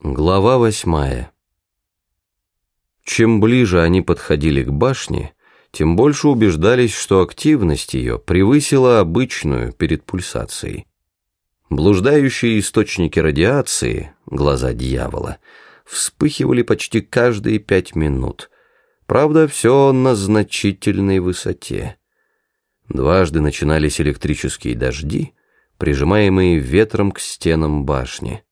Глава восьмая. Чем ближе они подходили к башне, тем больше убеждались, что активность ее превысила обычную перед пульсацией. Блуждающие источники радиации, глаза дьявола, вспыхивали почти каждые пять минут. Правда, все на значительной высоте. Дважды начинались электрические дожди, прижимаемые ветром к стенам башни.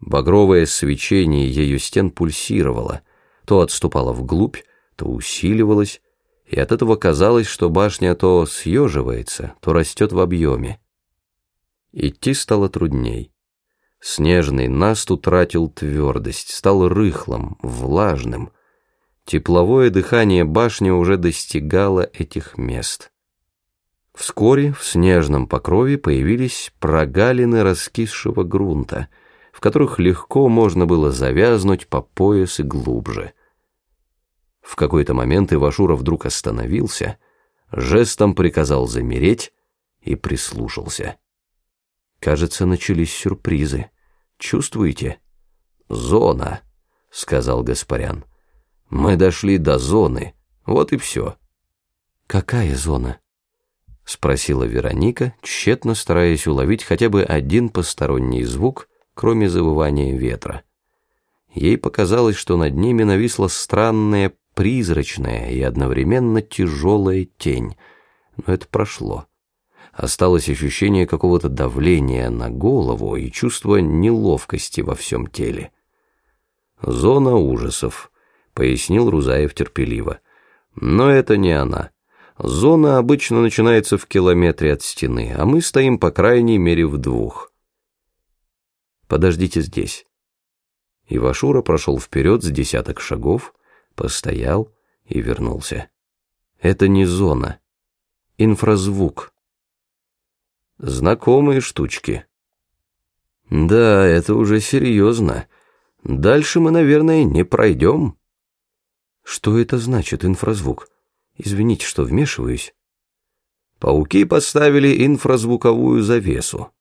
Багровое свечение ее стен пульсировало, то отступало вглубь, то усиливалось, и от этого казалось, что башня то съеживается, то растет в объеме. Идти стало трудней. Снежный наст утратил твердость, стал рыхлым, влажным. Тепловое дыхание башни уже достигало этих мест. Вскоре в снежном покрове появились прогалины раскисшего грунта — в которых легко можно было завязнуть по пояс и глубже. В какой-то момент Ивашура вдруг остановился, жестом приказал замереть и прислушался. Кажется, начались сюрпризы. Чувствуете? Зона, сказал Гаспарян. Мы дошли до зоны, вот и все. Какая зона? Спросила Вероника, тщетно стараясь уловить хотя бы один посторонний звук, кроме завывания ветра. Ей показалось, что над ними нависла странная, призрачная и одновременно тяжелая тень, но это прошло. Осталось ощущение какого-то давления на голову и чувство неловкости во всем теле. «Зона ужасов», — пояснил Рузаев терпеливо. «Но это не она. Зона обычно начинается в километре от стены, а мы стоим по крайней мере в двух». Подождите здесь». Ивашура прошел вперед с десяток шагов, постоял и вернулся. «Это не зона. Инфразвук». «Знакомые штучки». «Да, это уже серьезно. Дальше мы, наверное, не пройдем». «Что это значит, инфразвук? Извините, что вмешиваюсь». Пауки поставили инфразвуковую завесу.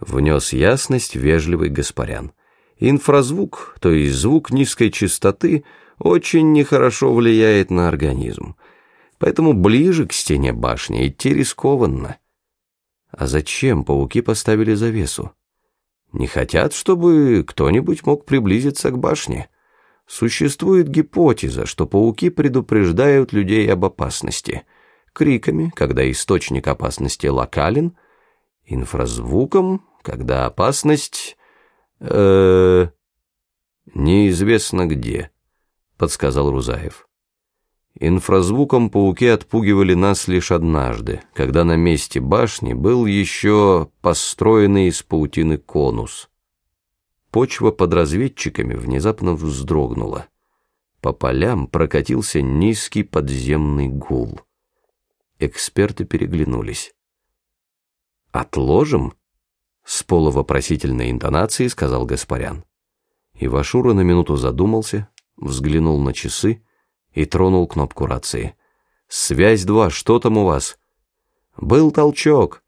Внес ясность вежливый Гаспарян. Инфразвук, то есть звук низкой частоты, очень нехорошо влияет на организм. Поэтому ближе к стене башни идти рискованно. А зачем пауки поставили завесу? Не хотят, чтобы кто-нибудь мог приблизиться к башне. Существует гипотеза, что пауки предупреждают людей об опасности. Криками, когда источник опасности локален – инфразвуком, когда опасность... э неизвестно где, подсказал Рузаев. Инфразвуком пауки отпугивали нас лишь однажды, когда на месте башни был еще построенный из паутины конус. Почва под разведчиками внезапно вздрогнула. По полям прокатился низкий подземный гул. Эксперты переглянулись. «Отложим?» С полувопросительной интонацией сказал Гаспарян. Ивашура на минуту задумался, взглянул на часы и тронул кнопку рации. «Связь два, что там у вас?» «Был толчок!»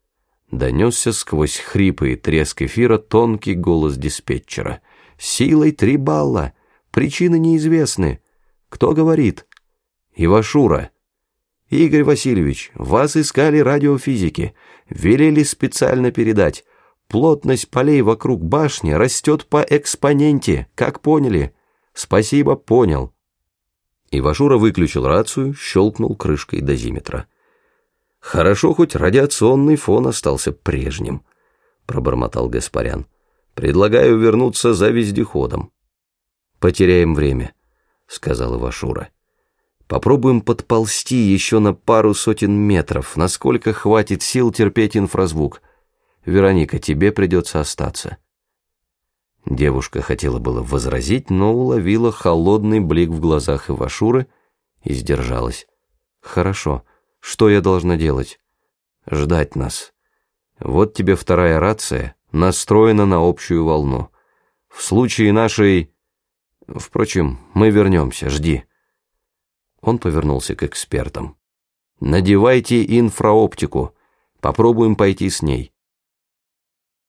Донесся сквозь хрипы и треск эфира тонкий голос диспетчера. «Силой три балла! Причины неизвестны! Кто говорит?» «Ивашура!» «Игорь Васильевич, вас искали радиофизики. Велели специально передать. Плотность полей вокруг башни растет по экспоненте, как поняли? Спасибо, понял». Ивашура выключил рацию, щелкнул крышкой дозиметра. «Хорошо, хоть радиационный фон остался прежним», — пробормотал Гаспарян. «Предлагаю вернуться за вездеходом». «Потеряем время», — сказал Ивашура. Попробуем подползти еще на пару сотен метров, насколько хватит сил терпеть инфразвук. Вероника, тебе придется остаться». Девушка хотела было возразить, но уловила холодный блик в глазах Ивашуры и сдержалась. «Хорошо. Что я должна делать?» «Ждать нас. Вот тебе вторая рация, настроена на общую волну. В случае нашей... Впрочем, мы вернемся, жди». Он повернулся к экспертам. «Надевайте инфраоптику. Попробуем пойти с ней.